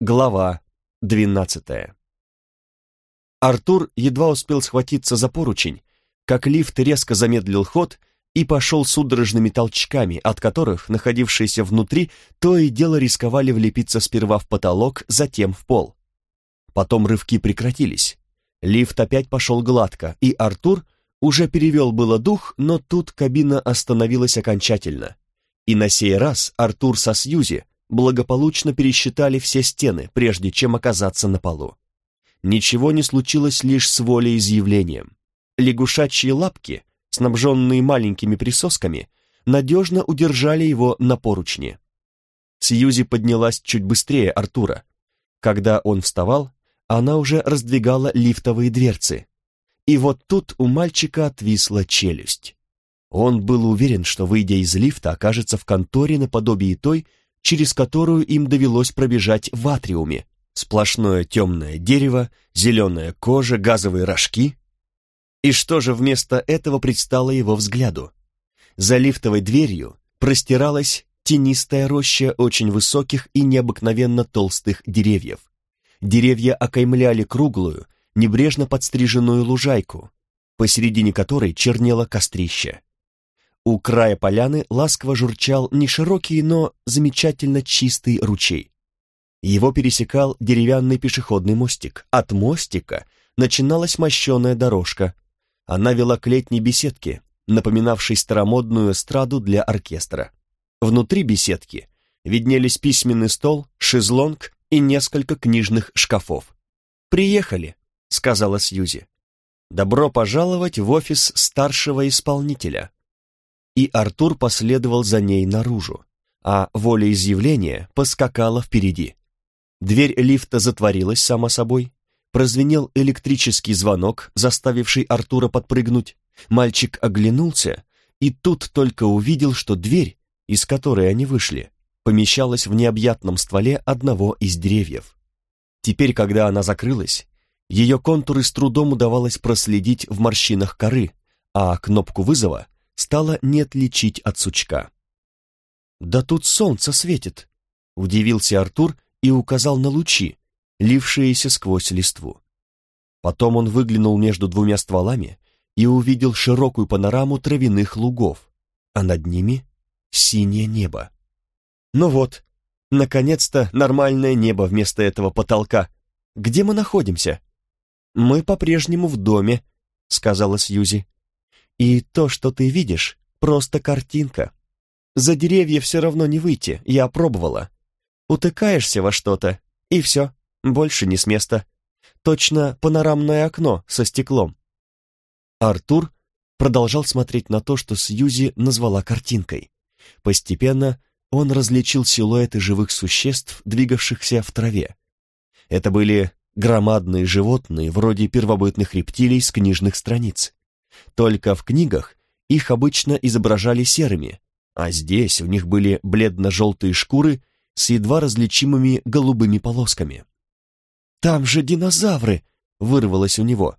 Глава двенадцатая Артур едва успел схватиться за поручень, как лифт резко замедлил ход и пошел судорожными толчками, от которых находившиеся внутри то и дело рисковали влепиться сперва в потолок, затем в пол. Потом рывки прекратились. Лифт опять пошел гладко, и Артур уже перевел было дух, но тут кабина остановилась окончательно. И на сей раз Артур со Сьюзи благополучно пересчитали все стены, прежде чем оказаться на полу. Ничего не случилось лишь с волеизъявлением. Лягушачьи лапки, снабженные маленькими присосками, надежно удержали его на поручне. Сьюзи поднялась чуть быстрее Артура. Когда он вставал, она уже раздвигала лифтовые дверцы. И вот тут у мальчика отвисла челюсть. Он был уверен, что, выйдя из лифта, окажется в конторе наподобие той, через которую им довелось пробежать в атриуме. Сплошное темное дерево, зеленая кожа, газовые рожки. И что же вместо этого предстало его взгляду? За лифтовой дверью простиралась тенистая роща очень высоких и необыкновенно толстых деревьев. Деревья окаймляли круглую, небрежно подстриженную лужайку, посередине которой чернело кострище. У края поляны ласково журчал не широкий, но замечательно чистый ручей. Его пересекал деревянный пешеходный мостик. От мостика начиналась мощеная дорожка. Она вела к летней беседке, напоминавшей старомодную эстраду для оркестра. Внутри беседки виднелись письменный стол, шезлонг и несколько книжных шкафов. «Приехали», — сказала Сьюзи. «Добро пожаловать в офис старшего исполнителя» и Артур последовал за ней наружу, а волеизъявление поскакала впереди. Дверь лифта затворилась сама собой, прозвенел электрический звонок, заставивший Артура подпрыгнуть. Мальчик оглянулся и тут только увидел, что дверь, из которой они вышли, помещалась в необъятном стволе одного из деревьев. Теперь, когда она закрылась, ее контуры с трудом удавалось проследить в морщинах коры, а кнопку вызова стало не отличить от сучка. «Да тут солнце светит!» — удивился Артур и указал на лучи, лившиеся сквозь листву. Потом он выглянул между двумя стволами и увидел широкую панораму травяных лугов, а над ними — синее небо. «Ну вот, наконец-то нормальное небо вместо этого потолка. Где мы находимся?» «Мы по-прежнему в доме», — сказала Сьюзи. И то, что ты видишь, просто картинка. За деревья все равно не выйти, я пробовала. Утыкаешься во что-то, и все, больше не с места. Точно панорамное окно со стеклом. Артур продолжал смотреть на то, что Сьюзи назвала картинкой. Постепенно он различил силуэты живых существ, двигавшихся в траве. Это были громадные животные, вроде первобытных рептилий с книжных страниц. Только в книгах их обычно изображали серыми, а здесь у них были бледно-желтые шкуры с едва различимыми голубыми полосками. «Там же динозавры!» — вырвалось у него.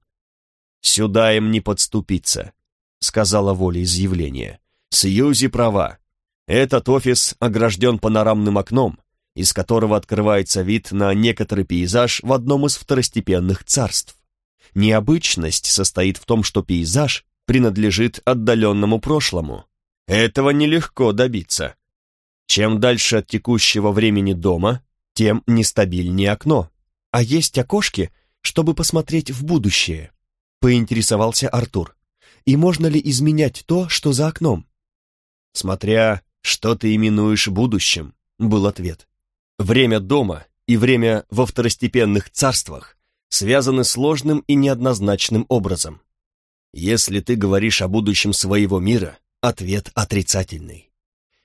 «Сюда им не подступиться», — сказала воля изъявления. «Сьюзи права. Этот офис огражден панорамным окном, из которого открывается вид на некоторый пейзаж в одном из второстепенных царств. Необычность состоит в том, что пейзаж принадлежит отдаленному прошлому. Этого нелегко добиться. Чем дальше от текущего времени дома, тем нестабильнее окно. А есть окошки, чтобы посмотреть в будущее, поинтересовался Артур. И можно ли изменять то, что за окном? Смотря, что ты именуешь будущим, был ответ. Время дома и время во второстепенных царствах связаны сложным и неоднозначным образом. Если ты говоришь о будущем своего мира, ответ отрицательный.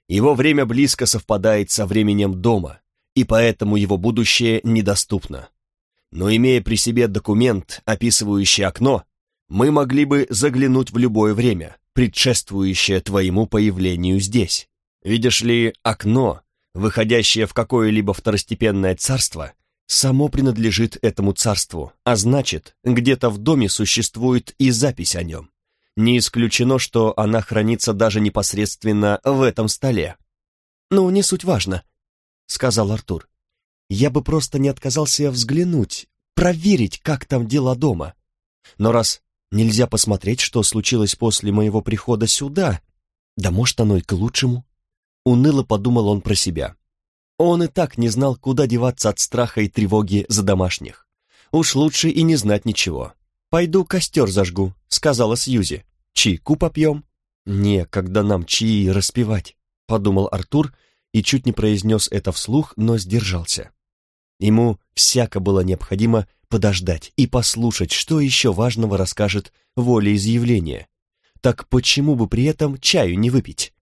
Его время близко совпадает со временем дома, и поэтому его будущее недоступно. Но имея при себе документ, описывающий окно, мы могли бы заглянуть в любое время, предшествующее твоему появлению здесь. Видишь ли, окно, выходящее в какое-либо второстепенное царство, само принадлежит этому царству, а значит, где-то в доме существует и запись о нем. Не исключено, что она хранится даже непосредственно в этом столе. «Ну, не суть важно», — сказал Артур. я бы просто не отказался взглянуть, проверить, как там дела дома. Но раз нельзя посмотреть, что случилось после моего прихода сюда, да может оно и к лучшему. Уныло подумал он про себя. Он и так не знал, куда деваться от страха и тревоги за домашних. Уж лучше и не знать ничего. «Пойду костер зажгу», — сказала Сьюзи. «Чайку попьем?» «Не, когда нам чаи распевать», — подумал Артур и чуть не произнес это вслух, но сдержался. Ему всяко было необходимо подождать и послушать, что еще важного расскажет волеизъявление. Так почему бы при этом чаю не выпить?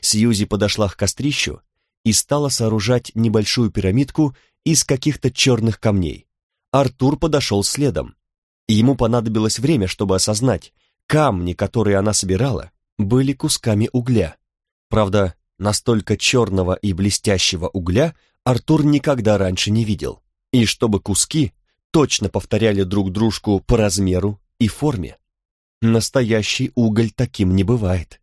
Сьюзи подошла к кострищу и стала сооружать небольшую пирамидку из каких-то черных камней. Артур подошел следом. Ему понадобилось время, чтобы осознать, камни, которые она собирала, были кусками угля. Правда, настолько черного и блестящего угля Артур никогда раньше не видел. И чтобы куски точно повторяли друг дружку по размеру и форме. Настоящий уголь таким не бывает.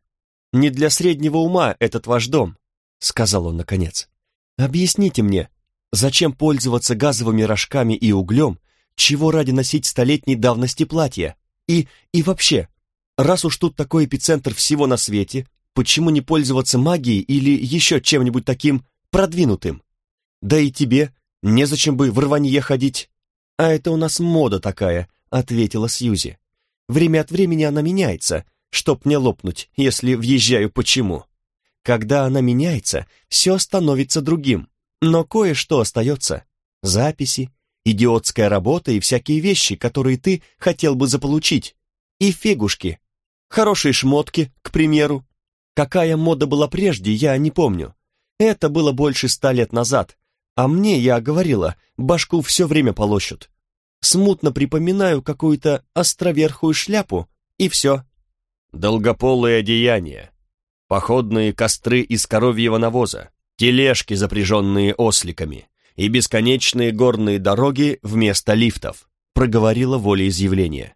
Не для среднего ума этот ваш дом, — сказал он наконец. «Объясните мне, зачем пользоваться газовыми рожками и углем, чего ради носить столетней давности платья? И, и вообще, раз уж тут такой эпицентр всего на свете, почему не пользоваться магией или еще чем-нибудь таким продвинутым? Да и тебе незачем бы в рванье ходить. А это у нас мода такая, ответила Сьюзи. Время от времени она меняется, чтоб не лопнуть, если въезжаю почему. Когда она меняется, все становится другим, но кое-что остается. Записи, идиотская работа и всякие вещи, которые ты хотел бы заполучить. И фигушки. Хорошие шмотки, к примеру. Какая мода была прежде, я не помню. Это было больше ста лет назад, а мне, я говорила, башку все время полощут. Смутно припоминаю какую-то островерхую шляпу, и все. Долгополые одеяния, походные костры из коровьего навоза, тележки, запряженные осликами, и бесконечные горные дороги вместо лифтов, проговорила волеизъявление.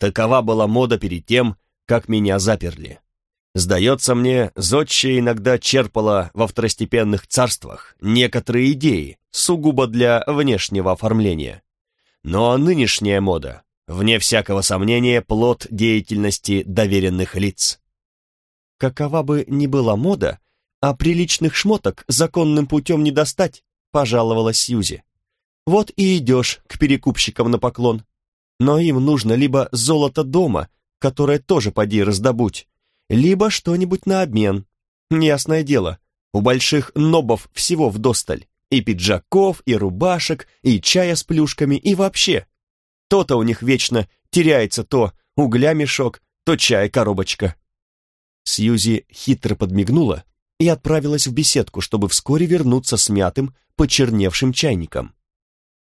Такова была мода перед тем, как меня заперли. Сдается мне, Зодчая иногда черпала во второстепенных царствах некоторые идеи, сугубо для внешнего оформления. Но нынешняя мода, вне всякого сомнения, плод деятельности доверенных лиц. Какова бы ни была мода, а приличных шмоток законным путем не достать, пожаловала Сьюзи. Вот и идешь к перекупщикам на поклон. Но им нужно либо золото дома, которое тоже поди раздобудь, либо что-нибудь на обмен. Ясное дело, у больших нобов всего вдосталь. И пиджаков, и рубашек, и чая с плюшками, и вообще. То-то у них вечно теряется то угля мешок, то чай коробочка. Сьюзи хитро подмигнула и отправилась в беседку, чтобы вскоре вернуться с мятым, почерневшим чайником.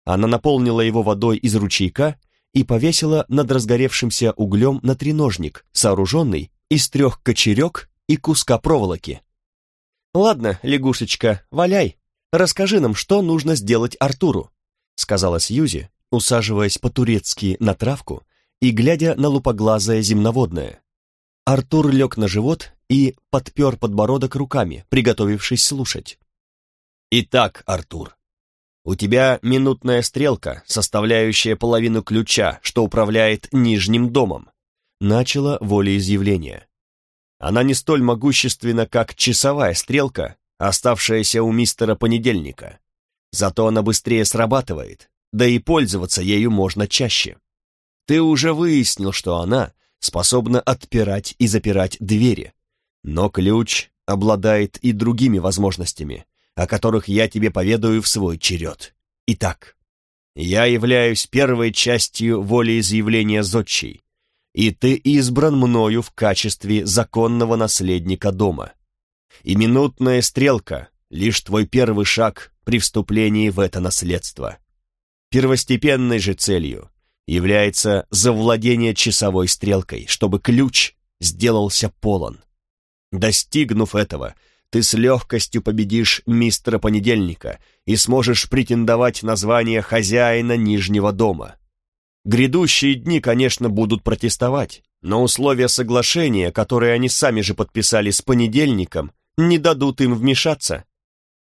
Она наполнила его водой из ручейка и повесила над разгоревшимся углем на треножник, сооруженный из трех кочерек и куска проволоки. «Ладно, лягушечка, валяй, расскажи нам, что нужно сделать Артуру», сказала Сьюзи, усаживаясь по-турецки на травку и глядя на лупоглазое земноводное. Артур лег на живот и подпер подбородок руками, приготовившись слушать. «Итак, Артур, у тебя минутная стрелка, составляющая половину ключа, что управляет Нижним домом», начало волеизъявление. Она не столь могущественна, как часовая стрелка, оставшаяся у мистера Понедельника. Зато она быстрее срабатывает, да и пользоваться ею можно чаще. Ты уже выяснил, что она способна отпирать и запирать двери. Но ключ обладает и другими возможностями, о которых я тебе поведаю в свой черед. Итак, я являюсь первой частью волеизъявления зодчей, и ты избран мною в качестве законного наследника дома. И минутная стрелка — лишь твой первый шаг при вступлении в это наследство. Первостепенной же целью является завладение часовой стрелкой, чтобы ключ сделался полон. Достигнув этого, ты с легкостью победишь мистера Понедельника и сможешь претендовать на звание хозяина Нижнего дома. Грядущие дни, конечно, будут протестовать, но условия соглашения, которые они сами же подписали с Понедельником, не дадут им вмешаться.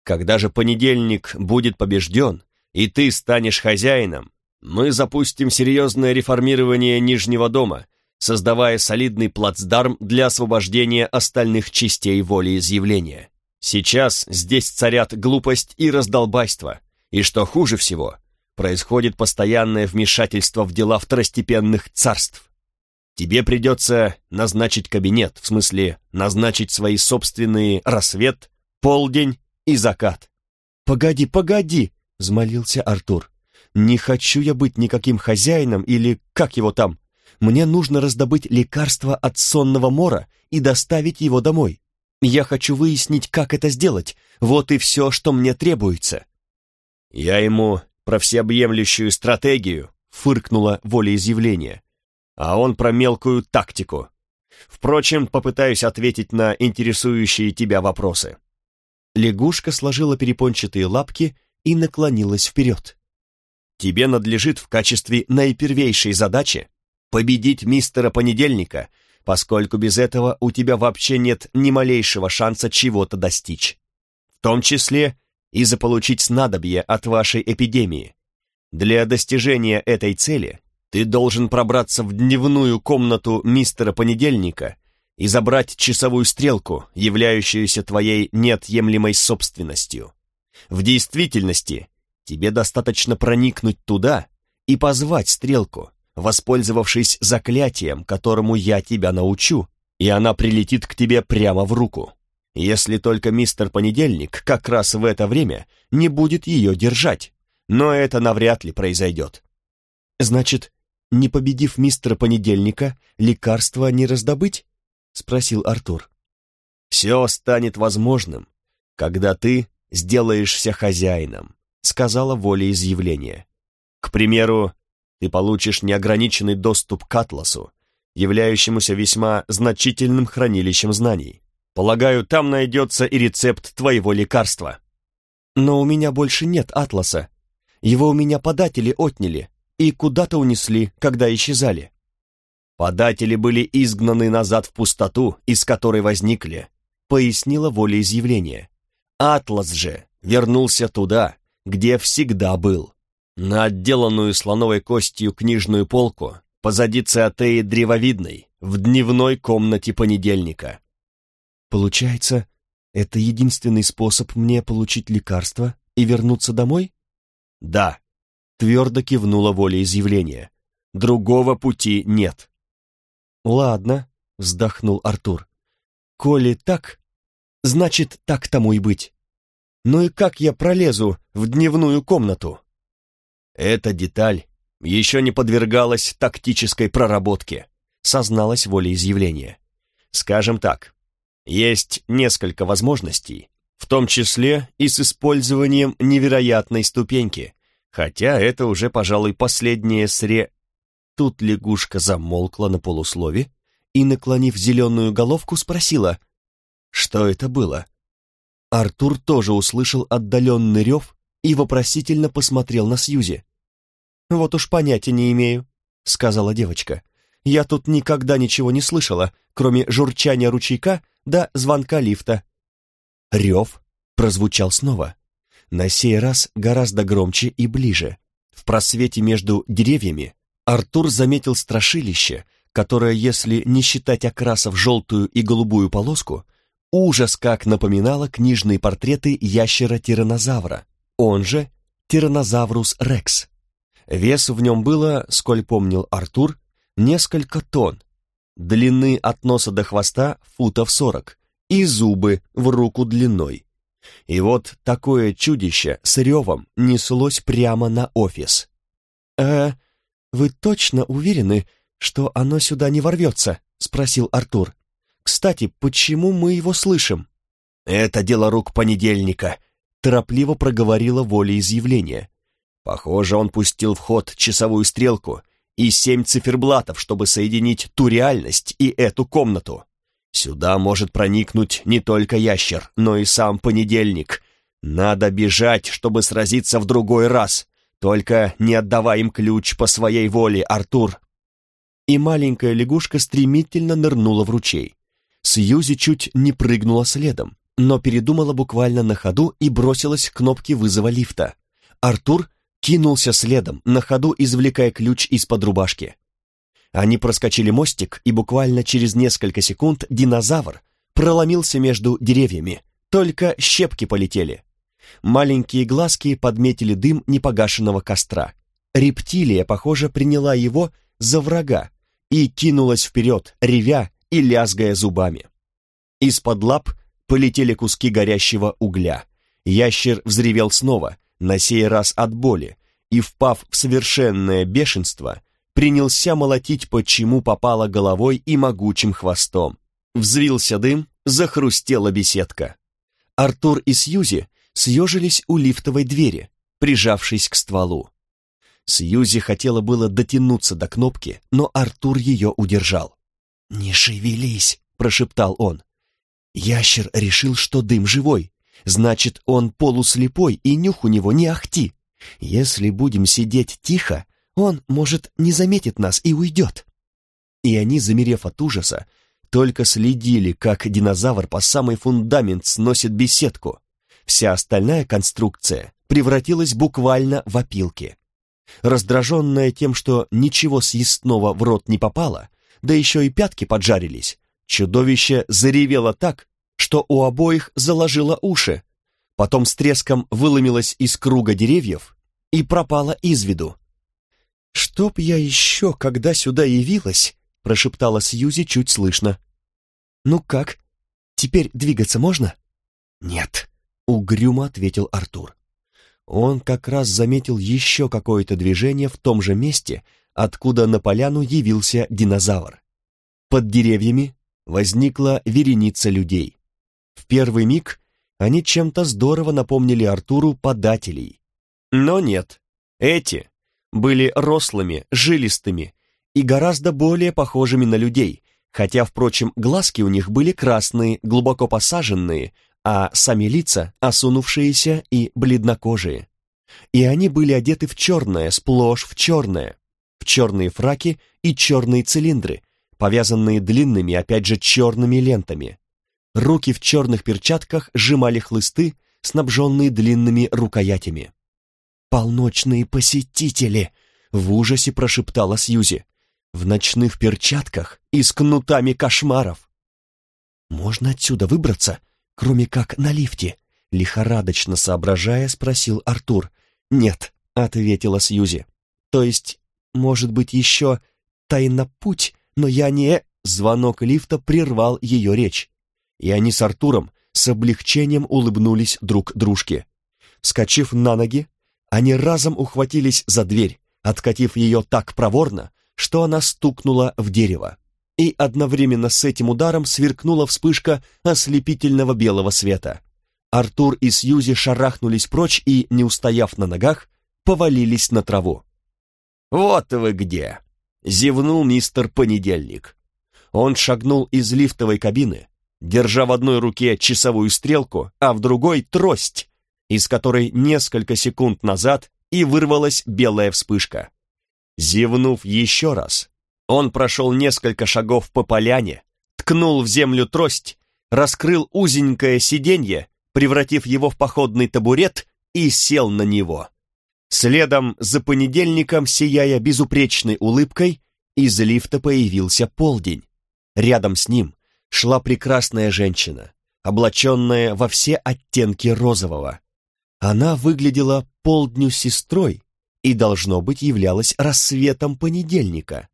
Когда же понедельник будет побежден, и ты станешь хозяином, мы запустим серьезное реформирование Нижнего дома, создавая солидный плацдарм для освобождения остальных частей волеизъявления. Сейчас здесь царят глупость и раздолбайство, и что хуже всего, происходит постоянное вмешательство в дела второстепенных царств. Тебе придется назначить кабинет, в смысле назначить свои собственные рассвет, полдень и закат. «Погоди, погоди!» — взмолился Артур. «Не хочу я быть никаким хозяином или как его там. Мне нужно раздобыть лекарство от сонного мора и доставить его домой. Я хочу выяснить, как это сделать. Вот и все, что мне требуется». «Я ему про всеобъемлющую стратегию», — фыркнула волеизъявление. «А он про мелкую тактику. Впрочем, попытаюсь ответить на интересующие тебя вопросы». Лягушка сложила перепончатые лапки и наклонилась вперед. «Тебе надлежит в качестве наипервейшей задачи победить мистера Понедельника, поскольку без этого у тебя вообще нет ни малейшего шанса чего-то достичь. В том числе и заполучить снадобье от вашей эпидемии. Для достижения этой цели ты должен пробраться в дневную комнату мистера Понедельника и забрать часовую стрелку, являющуюся твоей неотъемлемой собственностью. В действительности тебе достаточно проникнуть туда и позвать стрелку, воспользовавшись заклятием, которому я тебя научу, и она прилетит к тебе прямо в руку. Если только мистер Понедельник как раз в это время не будет ее держать, но это навряд ли произойдет. Значит, не победив мистера Понедельника, лекарства не раздобыть? — спросил Артур. «Все станет возможным, когда ты сделаешься хозяином», — сказала волеизъявление. «К примеру, ты получишь неограниченный доступ к Атласу, являющемуся весьма значительным хранилищем знаний. Полагаю, там найдется и рецепт твоего лекарства». «Но у меня больше нет Атласа. Его у меня податели отняли и куда-то унесли, когда исчезали». Податели были изгнаны назад в пустоту, из которой возникли, пояснила волеизъявление. Атлас же вернулся туда, где всегда был. На отделанную слоновой костью книжную полку позади циатеи древовидной, в дневной комнате понедельника. Получается, это единственный способ мне получить лекарство и вернуться домой? Да, твердо кивнула волеизъявление. Другого пути нет. «Ладно», — вздохнул Артур. «Коли так, значит, так тому и быть. Ну и как я пролезу в дневную комнату?» «Эта деталь еще не подвергалась тактической проработке», — созналась волеизъявление. «Скажем так, есть несколько возможностей, в том числе и с использованием невероятной ступеньки, хотя это уже, пожалуй, последнее сре... Тут лягушка замолкла на полуслове и, наклонив зеленую головку, спросила, что это было. Артур тоже услышал отдаленный рев и вопросительно посмотрел на Сьюзи. «Вот уж понятия не имею», — сказала девочка. «Я тут никогда ничего не слышала, кроме журчания ручейка да звонка лифта». Рев прозвучал снова. На сей раз гораздо громче и ближе. В просвете между деревьями Артур заметил страшилище, которое, если не считать окрасов желтую и голубую полоску, ужас как напоминало книжные портреты ящера-тиранозавра, он же Тиранозаврус рекс. Вес в нем было, сколь помнил Артур, несколько тонн, длины от носа до хвоста футов сорок, и зубы в руку длиной. И вот такое чудище с ревом неслось прямо на офис. «Э, «Вы точно уверены, что оно сюда не ворвется?» — спросил Артур. «Кстати, почему мы его слышим?» «Это дело рук понедельника», — торопливо проговорила волеизъявление. «Похоже, он пустил в ход часовую стрелку и семь циферблатов, чтобы соединить ту реальность и эту комнату. Сюда может проникнуть не только ящер, но и сам понедельник. Надо бежать, чтобы сразиться в другой раз. Только не отдавай им ключ по своей воле, Артур!» И маленькая лягушка стремительно нырнула в ручей. Сьюзи чуть не прыгнула следом, но передумала буквально на ходу и бросилась к кнопке вызова лифта. Артур кинулся следом, на ходу извлекая ключ из-под рубашки. Они проскочили мостик, и буквально через несколько секунд динозавр проломился между деревьями, только щепки полетели. Маленькие глазки подметили дым непогашенного костра. Рептилия, похоже, приняла его за врага и кинулась вперед, ревя и лязгая зубами. Из-под лап полетели куски горящего угля. Ящер взревел снова, на сей раз от боли, и, впав в совершенное бешенство, принялся молотить почему попало головой и могучим хвостом. Взвился дым, захрустела беседка. Артур и Сьюзи съежились у лифтовой двери, прижавшись к стволу. Сьюзи хотела было дотянуться до кнопки, но Артур ее удержал. «Не шевелись», — прошептал он. Ящер решил, что дым живой, значит, он полуслепой и нюх у него не ахти. Если будем сидеть тихо, он, может, не заметит нас и уйдет. И они, замерев от ужаса, только следили, как динозавр по самый фундамент сносит беседку. Вся остальная конструкция превратилась буквально в опилки. Раздраженная тем, что ничего съестного в рот не попало, да еще и пятки поджарились, чудовище заревело так, что у обоих заложило уши, потом с треском выломилось из круга деревьев и пропало из виду. «Чтоб я еще, когда сюда явилась», — прошептала Сьюзи чуть слышно. «Ну как, теперь двигаться можно?» «Нет», — угрюмо ответил Артур. Он как раз заметил еще какое-то движение в том же месте, откуда на поляну явился динозавр. Под деревьями возникла вереница людей. В первый миг они чем-то здорово напомнили Артуру подателей. Но нет, эти были рослыми, жилистыми и гораздо более похожими на людей, хотя, впрочем, глазки у них были красные, глубоко посаженные, а сами лица осунувшиеся и бледнокожие. И они были одеты в черное, сплошь в черное, в черные фраки и черные цилиндры, повязанные длинными, опять же, черными лентами. Руки в черных перчатках сжимали хлысты, снабженные длинными рукоятями. «Полночные посетители!» — в ужасе прошептала Сьюзи. «В ночных перчатках и с кнутами кошмаров!» «Можно отсюда выбраться, кроме как на лифте?» Лихорадочно соображая, спросил Артур. «Нет», — ответила Сьюзи. «То есть, может быть, еще тайнопуть, но я не...» Звонок лифта прервал ее речь, и они с Артуром с облегчением улыбнулись друг дружке. Вскочив на ноги, они разом ухватились за дверь, откатив ее так проворно, что она стукнула в дерево. И одновременно с этим ударом сверкнула вспышка ослепительного белого света. Артур и Сьюзи шарахнулись прочь и, не устояв на ногах, повалились на траву. «Вот вы где!» — зевнул мистер Понедельник. Он шагнул из лифтовой кабины, держа в одной руке часовую стрелку, а в другой — трость, из которой несколько секунд назад и вырвалась белая вспышка. Зевнув еще раз, он прошел несколько шагов по поляне, ткнул в землю трость, раскрыл узенькое сиденье, превратив его в походный табурет, и сел на него. Следом за понедельником, сияя безупречной улыбкой, из лифта появился полдень. Рядом с ним шла прекрасная женщина, облаченная во все оттенки розового. Она выглядела полдню сестрой и, должно быть, являлась рассветом понедельника.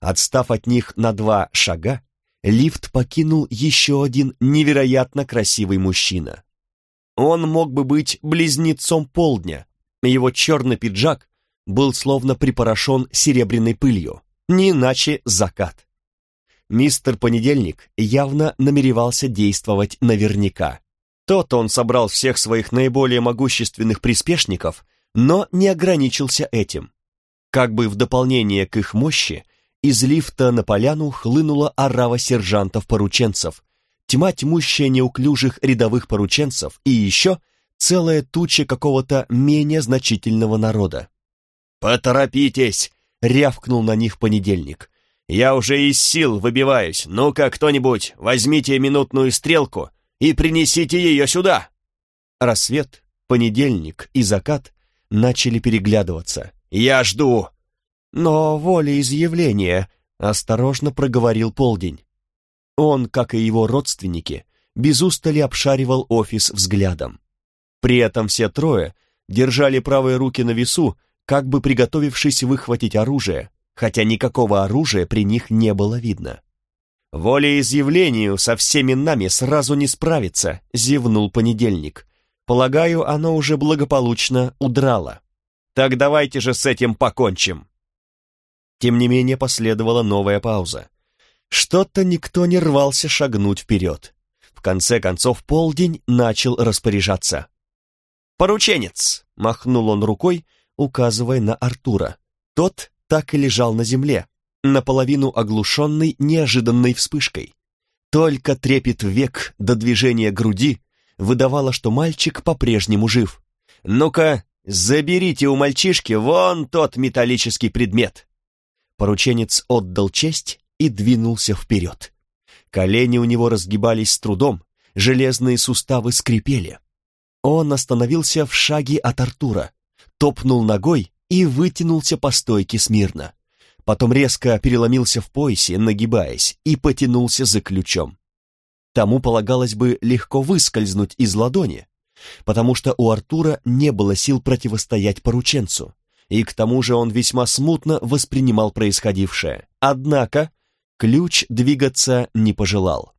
Отстав от них на два шага, лифт покинул еще один невероятно красивый мужчина. Он мог бы быть близнецом полдня, его черный пиджак был словно припорошен серебряной пылью, не иначе закат. Мистер Понедельник явно намеревался действовать наверняка. Тот он собрал всех своих наиболее могущественных приспешников, но не ограничился этим. Как бы в дополнение к их мощи, из лифта на поляну хлынула орава сержантов-порученцев, тьма тьмущая неуклюжих рядовых порученцев и еще целая туча какого-то менее значительного народа. «Поторопитесь!» — рявкнул на них понедельник. «Я уже из сил выбиваюсь. Ну-ка, кто-нибудь, возьмите минутную стрелку и принесите ее сюда!» Рассвет, понедельник и закат начали переглядываться. «Я жду!» «Но волеизъявление», — осторожно проговорил Полдень. Он, как и его родственники, без устали обшаривал офис взглядом. При этом все трое держали правые руки на весу, как бы приготовившись выхватить оружие, хотя никакого оружия при них не было видно. «Волеизъявлению со всеми нами сразу не справиться», — зевнул понедельник. «Полагаю, оно уже благополучно удрало. Так давайте же с этим покончим». Тем не менее последовала новая пауза. Что-то никто не рвался шагнуть вперед. В конце концов полдень начал распоряжаться. «Порученец!» — махнул он рукой, указывая на Артура. Тот так и лежал на земле, наполовину оглушенный неожиданной вспышкой. Только трепет век до движения груди выдавало, что мальчик по-прежнему жив. «Ну-ка, заберите у мальчишки вон тот металлический предмет!» Порученец отдал честь и двинулся вперед. Колени у него разгибались с трудом, железные суставы скрипели. Он остановился в шаге от Артура, топнул ногой и вытянулся по стойке смирно. Потом резко переломился в поясе, нагибаясь, и потянулся за ключом. Тому полагалось бы легко выскользнуть из ладони, потому что у Артура не было сил противостоять порученцу, и к тому же он весьма смутно воспринимал происходившее. Однако ключ двигаться не пожелал.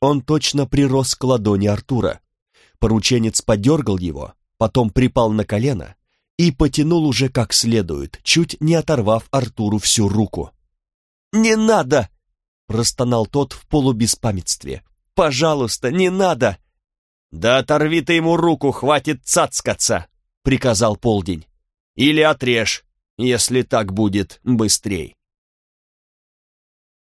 Он точно прирос к ладони Артура, Порученец подергал его, потом припал на колено и потянул уже как следует, чуть не оторвав Артуру всю руку. «Не надо!» — простонал тот в полубеспамятстве. «Пожалуйста, не надо!» «Да оторви ты ему руку, хватит цацкаться!» — приказал Полдень. «Или отрежь, если так будет быстрей».